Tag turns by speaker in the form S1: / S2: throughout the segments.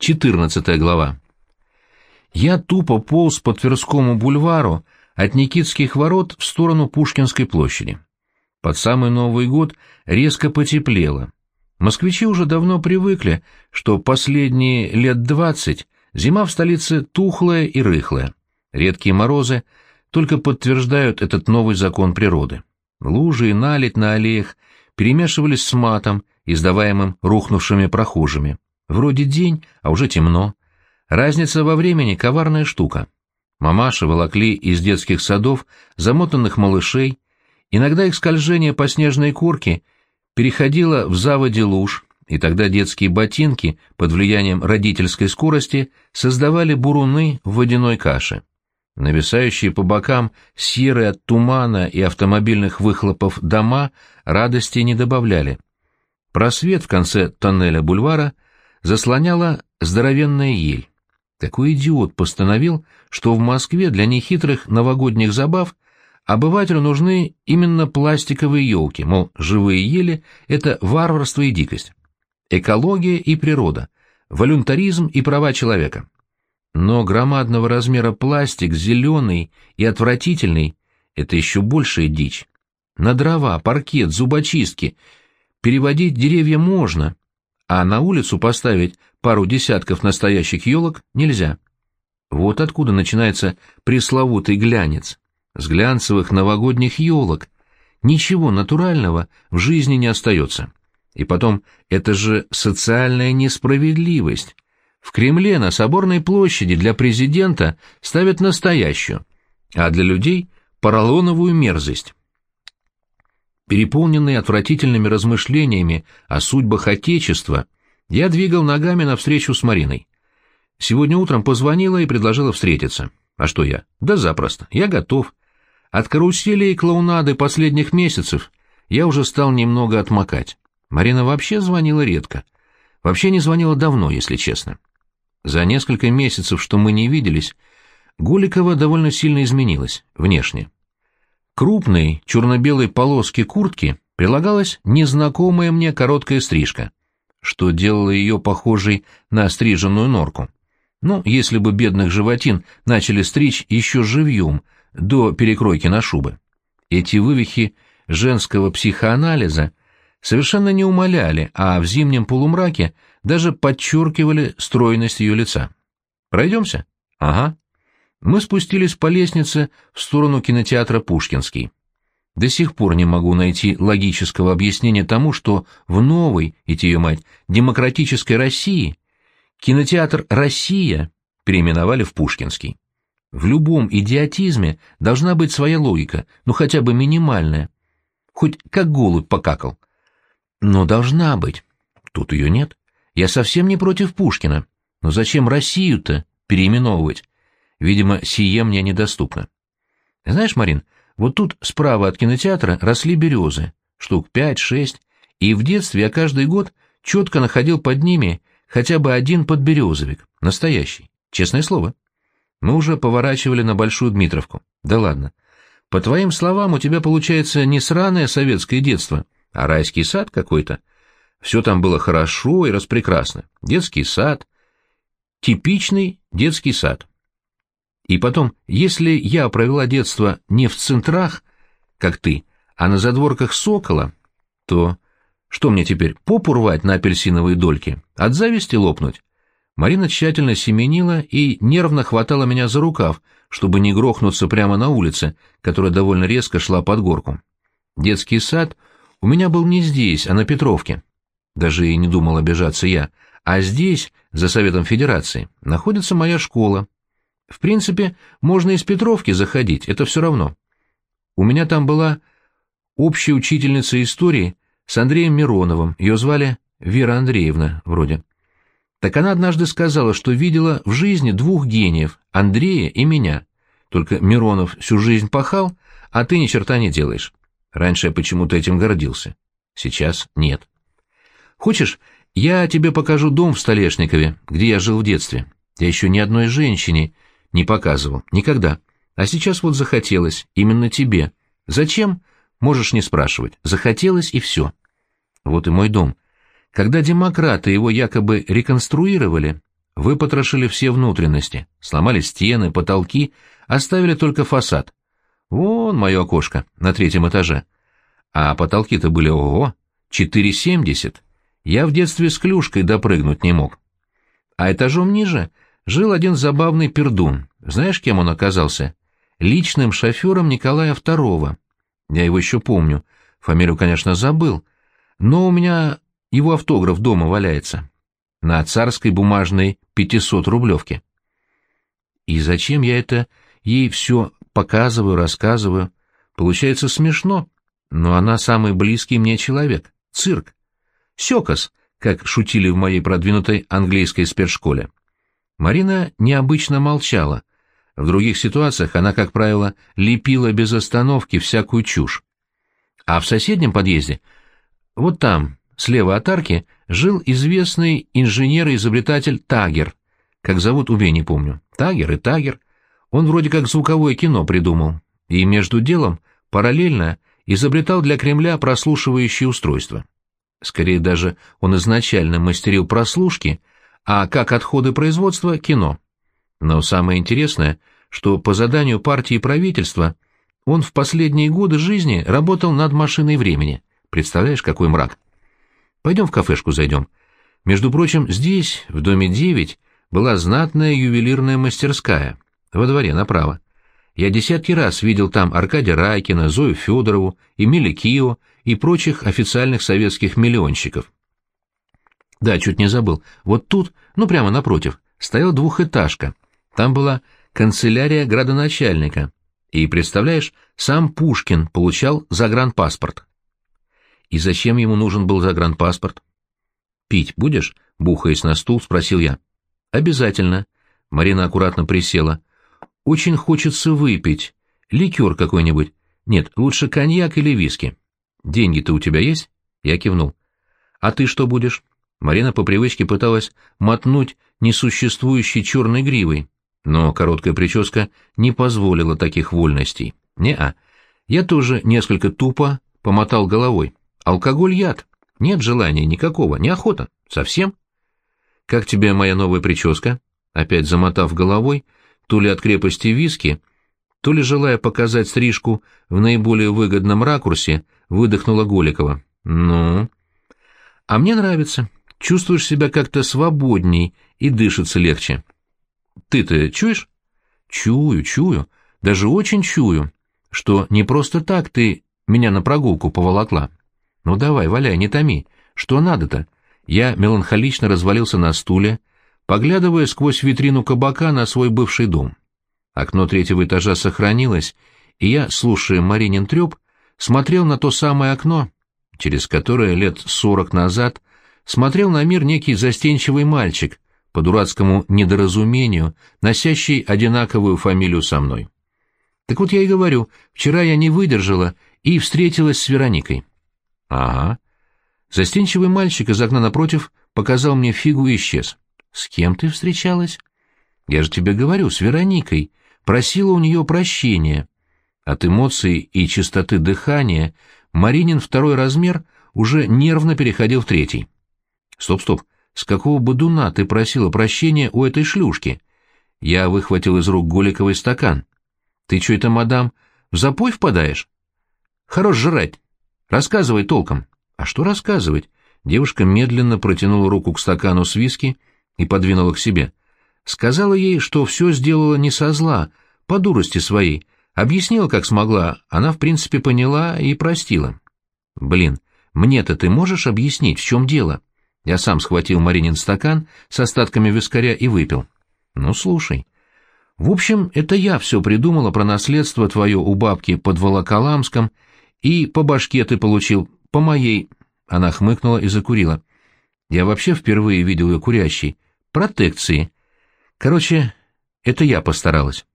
S1: 14 глава. Я тупо полз по Тверскому бульвару от Никитских ворот в сторону Пушкинской площади. Под самый Новый год резко потеплело. Москвичи уже давно привыкли, что последние лет двадцать зима в столице тухлая и рыхлая. Редкие морозы только подтверждают этот новый закон природы. Лужи и наледь на аллеях перемешивались с матом, издаваемым рухнувшими прохожими. Вроде день, а уже темно. Разница во времени — коварная штука. Мамаши волокли из детских садов замотанных малышей, иногда их скольжение по снежной корке переходило в заводе луж, и тогда детские ботинки под влиянием родительской скорости создавали буруны в водяной каше. Нависающие по бокам серые от тумана и автомобильных выхлопов дома радости не добавляли. Просвет в конце тоннеля бульвара заслоняла здоровенная ель. Такой идиот постановил, что в Москве для нехитрых новогодних забав обывателю нужны именно пластиковые елки, мол, живые ели — это варварство и дикость. Экология и природа, волюнтаризм и права человека. Но громадного размера пластик, зеленый и отвратительный — это еще большая дичь. На дрова, паркет, зубочистки переводить деревья можно, а на улицу поставить пару десятков настоящих елок нельзя. Вот откуда начинается пресловутый глянец. С глянцевых новогодних елок. Ничего натурального в жизни не остается. И потом, это же социальная несправедливость. В Кремле на Соборной площади для президента ставят настоящую, а для людей – поролоновую мерзость. Переполненный отвратительными размышлениями о судьбах Отечества, я двигал ногами навстречу с Мариной. Сегодня утром позвонила и предложила встретиться. А что я? Да запросто. Я готов. От карусели и клоунады последних месяцев я уже стал немного отмокать. Марина вообще звонила редко. Вообще не звонила давно, если честно. За несколько месяцев, что мы не виделись, Голикова довольно сильно изменилась, внешне крупной черно-белой полоске куртки прилагалась незнакомая мне короткая стрижка, что делало ее похожей на стриженную норку. Ну, если бы бедных животин начали стричь еще живьем, до перекройки на шубы. Эти вывихи женского психоанализа совершенно не умаляли, а в зимнем полумраке даже подчеркивали стройность ее лица. «Пройдемся?» «Ага». Мы спустились по лестнице в сторону кинотеатра «Пушкинский». До сих пор не могу найти логического объяснения тому, что в новой, идти ее мать, демократической России кинотеатр «Россия» переименовали в Пушкинский. В любом идиотизме должна быть своя логика, ну хотя бы минимальная. Хоть как голубь покакал. Но должна быть. Тут ее нет. Я совсем не против Пушкина. Но зачем Россию-то переименовывать? Видимо, сие мне недоступно. Знаешь, Марин, вот тут справа от кинотеатра росли березы, штук пять-шесть, и в детстве я каждый год четко находил под ними хотя бы один подберезовик, настоящий, честное слово. Мы уже поворачивали на Большую Дмитровку. Да ладно. По твоим словам, у тебя получается не сраное советское детство, а райский сад какой-то. Все там было хорошо и распрекрасно. Детский сад. Типичный детский сад. И потом, если я провела детство не в центрах, как ты, а на задворках Сокола, то что мне теперь, попу рвать на апельсиновые дольки? От зависти лопнуть? Марина тщательно семенила и нервно хватала меня за рукав, чтобы не грохнуться прямо на улице, которая довольно резко шла под горку. Детский сад у меня был не здесь, а на Петровке. Даже и не думал обижаться я. А здесь, за Советом Федерации, находится моя школа, в принципе, можно из Петровки заходить, это все равно. У меня там была общая учительница истории с Андреем Мироновым, ее звали Вера Андреевна, вроде. Так она однажды сказала, что видела в жизни двух гениев, Андрея и меня. Только Миронов всю жизнь пахал, а ты ни черта не делаешь. Раньше я почему-то этим гордился. Сейчас нет. Хочешь, я тебе покажу дом в Столешникове, где я жил в детстве. Я еще ни одной женщине не показывал. Никогда. А сейчас вот захотелось. Именно тебе. Зачем? Можешь не спрашивать. Захотелось и все. Вот и мой дом. Когда демократы его якобы реконструировали, выпотрошили все внутренности, сломали стены, потолки, оставили только фасад. Вон мое окошко на третьем этаже. А потолки-то были, ого, 4,70. Я в детстве с клюшкой допрыгнуть не мог. А этажом ниже жил один забавный пердун. Знаешь, кем он оказался? Личным шофером Николая II. Я его еще помню. Фамилию, конечно, забыл. Но у меня его автограф дома валяется. На царской бумажной 500-рублевке. И зачем я это ей все показываю, рассказываю? Получается смешно, но она самый близкий мне человек. Цирк. Сёкос, как шутили в моей продвинутой английской спецшколе. Марина необычно молчала. В других ситуациях она, как правило, лепила без остановки всякую чушь. А в соседнем подъезде, вот там, слева от арки, жил известный инженер-изобретатель Тагер. Как зовут, убей, не помню. Тагер и Тагер. Он вроде как звуковое кино придумал. И между делом параллельно изобретал для Кремля прослушивающие устройства. Скорее даже он изначально мастерил прослушки, а как отходы производства — кино. Но самое интересное, что по заданию партии и правительства он в последние годы жизни работал над машиной времени. Представляешь, какой мрак? Пойдем в кафешку зайдем. Между прочим, здесь, в доме 9, была знатная ювелирная мастерская. Во дворе направо. Я десятки раз видел там Аркадия Райкина, Зою Федорову, Эмили Кио и прочих официальных советских миллионщиков. Да, чуть не забыл. Вот тут, ну прямо напротив, стояла двухэтажка. Там была канцелярия градоначальника. И, представляешь, сам Пушкин получал загранпаспорт. И зачем ему нужен был загранпаспорт? «Пить будешь?» — бухаясь на стул, спросил я. «Обязательно». Марина аккуратно присела. «Очень хочется выпить. Ликер какой-нибудь. Нет, лучше коньяк или виски. Деньги-то у тебя есть?» Я кивнул. «А ты что будешь?» Марина по привычке пыталась мотнуть несуществующей черной гривой, но короткая прическа не позволила таких вольностей. Не-а. Я тоже несколько тупо помотал головой. Алкоголь — яд. Нет желания никакого, неохота. Совсем? Как тебе моя новая прическа? Опять замотав головой, то ли от крепости виски, то ли желая показать стрижку в наиболее выгодном ракурсе, выдохнула Голикова. Ну? А мне нравится. Чувствуешь себя как-то свободней и дышится легче. Ты-то чуешь? Чую, чую, даже очень чую, что не просто так ты меня на прогулку поволокла. Ну давай, валяй, не томи. Что надо-то? Я меланхолично развалился на стуле, поглядывая сквозь витрину кабака на свой бывший дом. Окно третьего этажа сохранилось, и я, слушая Маринин треп, смотрел на то самое окно, через которое лет сорок назад смотрел на мир некий застенчивый мальчик, по дурацкому недоразумению, носящий одинаковую фамилию со мной. Так вот я и говорю, вчера я не выдержала и встретилась с Вероникой. Ага. Застенчивый мальчик из окна напротив показал мне фигу и исчез. С кем ты встречалась? Я же тебе говорю, с Вероникой. Просила у нее прощения. От эмоций и чистоты дыхания Маринин второй размер уже нервно переходил в третий. Стоп, стоп. С какого бодуна ты просила прощения у этой шлюшки? Я выхватил из рук Голиковый стакан. Ты что это, мадам, в запой впадаешь? Хорош жрать. Рассказывай толком. А что рассказывать? Девушка медленно протянула руку к стакану с виски и подвинула к себе. Сказала ей, что все сделала не со зла, по дурости своей. Объяснила, как смогла, она в принципе поняла и простила. Блин, мне-то ты можешь объяснить, в чем дело? Я сам схватил Маринин стакан с остатками вискаря и выпил. Ну, слушай. В общем, это я все придумала про наследство твое у бабки под Волоколамском и по башке ты получил, по моей...» Она хмыкнула и закурила. «Я вообще впервые видел ее курящей. Протекции. Короче, это я постаралась».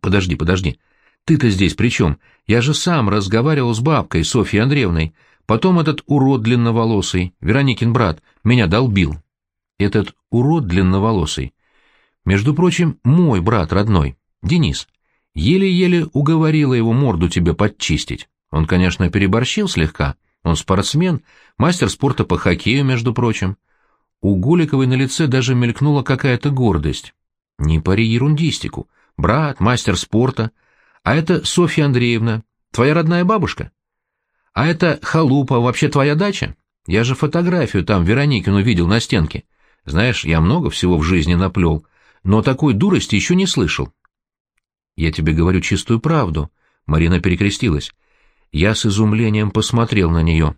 S1: «Подожди, подожди. Ты-то здесь при чем? Я же сам разговаривал с бабкой, Софьей Андреевной. Потом этот урод длинноволосый, Вероникин брат, меня долбил. Этот урод длинноволосый. Между прочим, мой брат родной, Денис. Еле-еле уговорила его морду тебе подчистить. Он, конечно, переборщил слегка. Он спортсмен, мастер спорта по хоккею, между прочим. У Голиковой на лице даже мелькнула какая-то гордость. Не пари ерундистику. Брат, мастер спорта. А это Софья Андреевна, твоя родная бабушка? А это халупа вообще твоя дача? Я же фотографию там Вероникину видел на стенке. Знаешь, я много всего в жизни наплел, но такой дурости еще не слышал. Я тебе говорю чистую правду. Марина перекрестилась. Я с изумлением посмотрел на нее.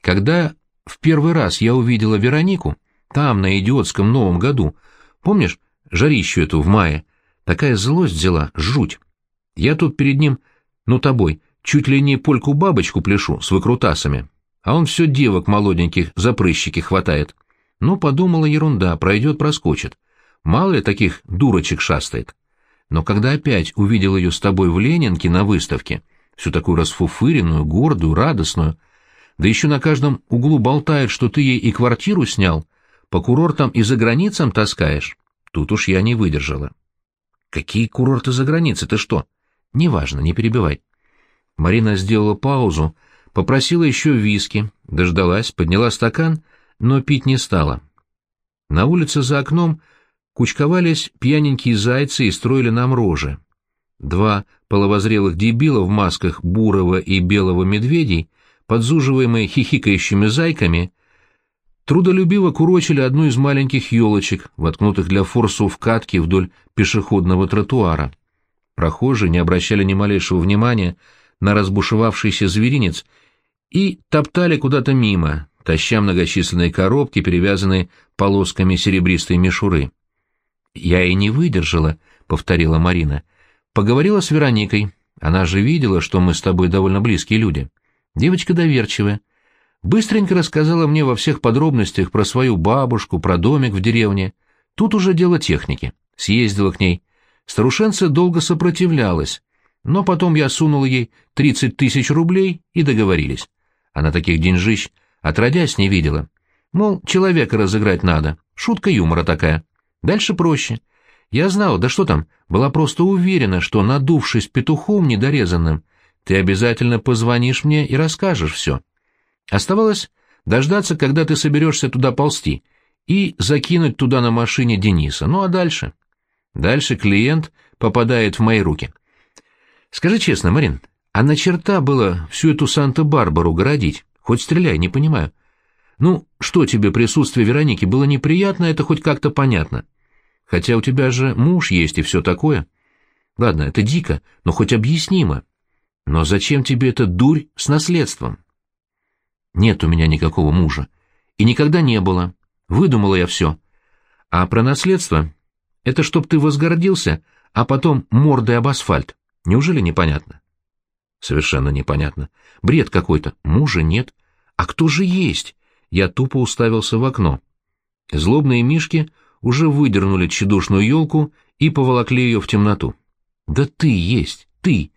S1: Когда в первый раз я увидела Веронику, там, на идиотском Новом году, помнишь, жарищу эту в мае, такая злость взяла, жуть. Я тут перед ним, ну тобой, чуть ли не польку-бабочку пляшу с выкрутасами, а он все девок молоденьких за прыщики хватает. Ну, подумала ерунда, пройдет, проскочит. Мало ли таких дурочек шастает. Но когда опять увидел ее с тобой в Ленинке на выставке, всю такую расфуфыренную, гордую, радостную, да еще на каждом углу болтает, что ты ей и квартиру снял, по курортам и за границам таскаешь, тут уж я не выдержала. Какие курорты за границей, ты что? Неважно, не перебивай. Марина сделала паузу, попросила еще виски, дождалась, подняла стакан, но пить не стала. На улице за окном кучковались пьяненькие зайцы и строили нам рожи. Два половозрелых дебила в масках бурого и белого медведей, подзуживаемые хихикающими зайками, трудолюбиво курочили одну из маленьких елочек, воткнутых для форсу в катки вдоль пешеходного тротуара. Прохожие не обращали ни малейшего внимания на разбушевавшийся зверинец и топтали куда-то мимо, таща многочисленные коробки, перевязанные полосками серебристой мишуры. «Я и не выдержала», — повторила Марина. «Поговорила с Вероникой. Она же видела, что мы с тобой довольно близкие люди. Девочка доверчивая. Быстренько рассказала мне во всех подробностях про свою бабушку, про домик в деревне. Тут уже дело техники. Съездила к ней. Старушенца долго сопротивлялась, но потом я сунул ей тридцать тысяч рублей и договорились. Она таких деньжищ отродясь не видела. Мол, человека разыграть надо. Шутка юмора такая. Дальше проще. Я знал, да что там, была просто уверена, что, надувшись петухом недорезанным, ты обязательно позвонишь мне и расскажешь все. Оставалось дождаться, когда ты соберешься туда ползти, и закинуть туда на машине Дениса. Ну а дальше? Дальше клиент попадает в мои руки. Скажи честно, Марин, а на черта было всю эту Санта-Барбару городить? Хоть стреляй, не понимаю. Ну, что тебе присутствие Вероники было неприятно, это хоть как-то понятно. Хотя у тебя же муж есть и все такое. Ладно, это дико, но хоть объяснимо. Но зачем тебе эта дурь с наследством? Нет у меня никакого мужа. И никогда не было. Выдумала я все. А про наследство — это чтоб ты возгордился, а потом мордой об асфальт. Неужели непонятно? Совершенно непонятно. Бред какой-то. Мужа нет. А кто же есть? Я тупо уставился в окно. Злобные мишки уже выдернули тщедушную елку и поволокли ее в темноту. Да ты есть, ты!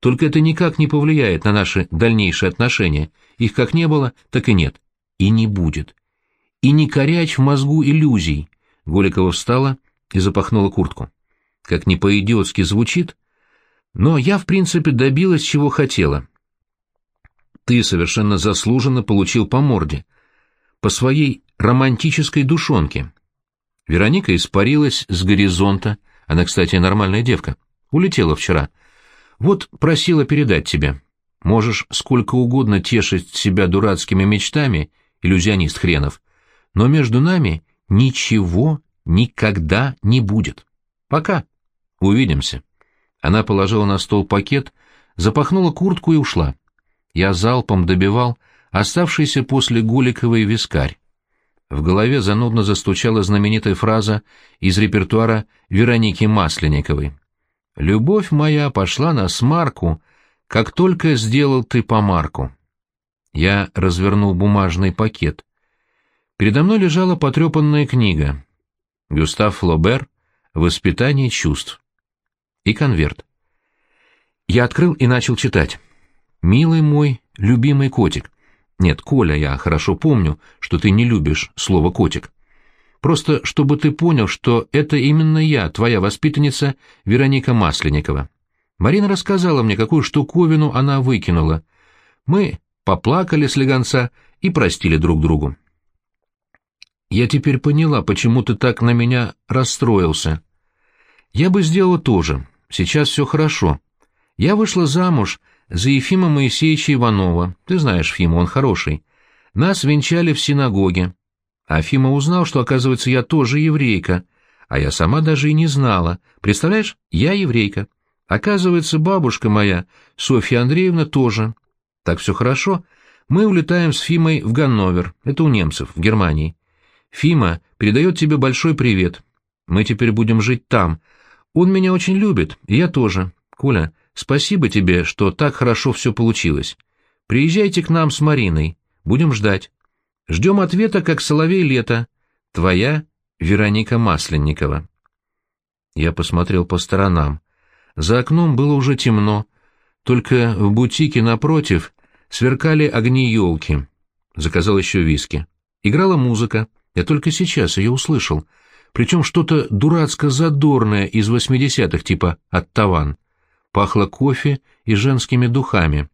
S1: Только это никак не повлияет на наши дальнейшие отношения. Их как не было, так и нет. И не будет. И не корячь в мозгу иллюзий. Голикова встала и запахнула куртку. Как не по-идиотски звучит, но я, в принципе, добилась, чего хотела. Ты совершенно заслуженно получил по морде. По своей романтической душонке. Вероника испарилась с горизонта. Она, кстати, нормальная девка. Улетела вчера. Вот просила передать тебе. Можешь сколько угодно тешить себя дурацкими мечтами, иллюзионист хренов, но между нами ничего никогда не будет. Пока. Увидимся. Она положила на стол пакет, запахнула куртку и ушла. Я залпом добивал оставшийся после Гуликовой вискарь. В голове занудно застучала знаменитая фраза из репертуара Вероники Масленниковой. «Любовь моя пошла на смарку, как только сделал ты помарку». Я развернул бумажный пакет. Передо мной лежала потрепанная книга. Гюстав Флобер «Воспитание чувств» и конверт. Я открыл и начал читать. «Милый мой, любимый котик». Нет, Коля, я хорошо помню, что ты не любишь слово «котик». Просто чтобы ты понял, что это именно я, твоя воспитанница Вероника Масленникова. Марина рассказала мне, какую штуковину она выкинула. Мы поплакали с легонца и простили друг другу. Я теперь поняла, почему ты так на меня расстроился. Я бы сделала тоже. Сейчас все хорошо. Я вышла замуж за Ефима Моисеевича Иванова. Ты знаешь Фима, он хороший. Нас венчали в синагоге. А Фима узнал, что, оказывается, я тоже еврейка. А я сама даже и не знала. Представляешь, я еврейка. Оказывается, бабушка моя, Софья Андреевна, тоже. Так все хорошо. Мы улетаем с Фимой в Ганновер. Это у немцев, в Германии. Фима передает тебе большой привет. Мы теперь будем жить там. Он меня очень любит, и я тоже. Коля, спасибо тебе, что так хорошо все получилось. Приезжайте к нам с Мариной. Будем ждать. Ждем ответа, как соловей лето. Твоя Вероника Масленникова. Я посмотрел по сторонам. За окном было уже темно. Только в бутике напротив сверкали огни елки. Заказал еще виски. Играла музыка. Я только сейчас ее услышал. Причем что-то дурацко-задорное из восьмидесятых, типа «Оттаван». Пахло кофе и женскими духами.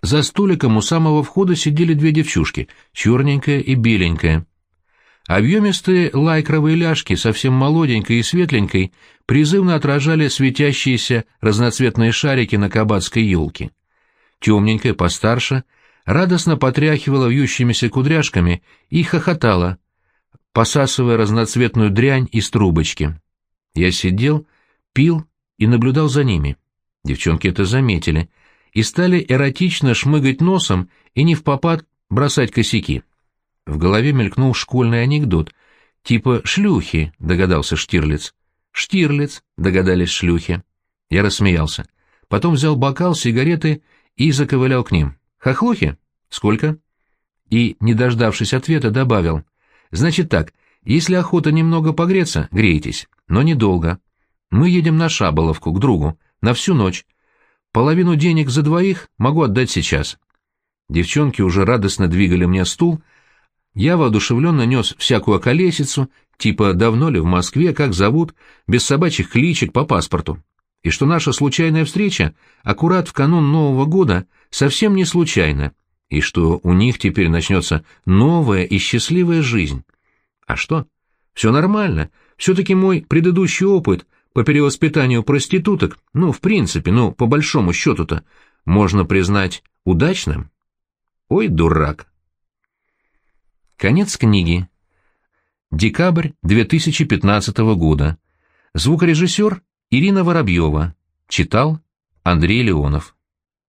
S1: За столиком у самого входа сидели две девчушки, черненькая и беленькая. Объемистые лайкровые ляжки, совсем молоденькой и светленькой, призывно отражали светящиеся разноцветные шарики на кабацкой елке. Темненькая, постарше, радостно потряхивала вьющимися кудряшками и хохотала, посасывая разноцветную дрянь из трубочки. Я сидел, пил и наблюдал за ними. Девчонки это заметили и стали эротично шмыгать носом и не в попад бросать косяки. В голове мелькнул школьный анекдот. Типа «шлюхи», — догадался Штирлиц. «Штирлиц», — догадались шлюхи. Я рассмеялся. Потом взял бокал, сигареты и заковылял к ним. «Хохлухи? Сколько?» И, не дождавшись ответа, добавил. «Значит так, если охота немного погреться, грейтесь, но недолго. Мы едем на Шаболовку, к другу, на всю ночь. Половину денег за двоих могу отдать сейчас». Девчонки уже радостно двигали мне стул, — я воодушевленно нес всякую околесицу, типа давно ли в Москве, как зовут, без собачьих кличек по паспорту. И что наша случайная встреча аккурат в канун Нового года совсем не случайна, и что у них теперь начнется новая и счастливая жизнь. А что? Все нормально. Все-таки мой предыдущий опыт по перевоспитанию проституток, ну, в принципе, ну, по большому счету-то, можно признать удачным. Ой, дурак. Конец книги. Декабрь 2015 года. Звукорежиссер Ирина Воробьева. Читал Андрей Леонов.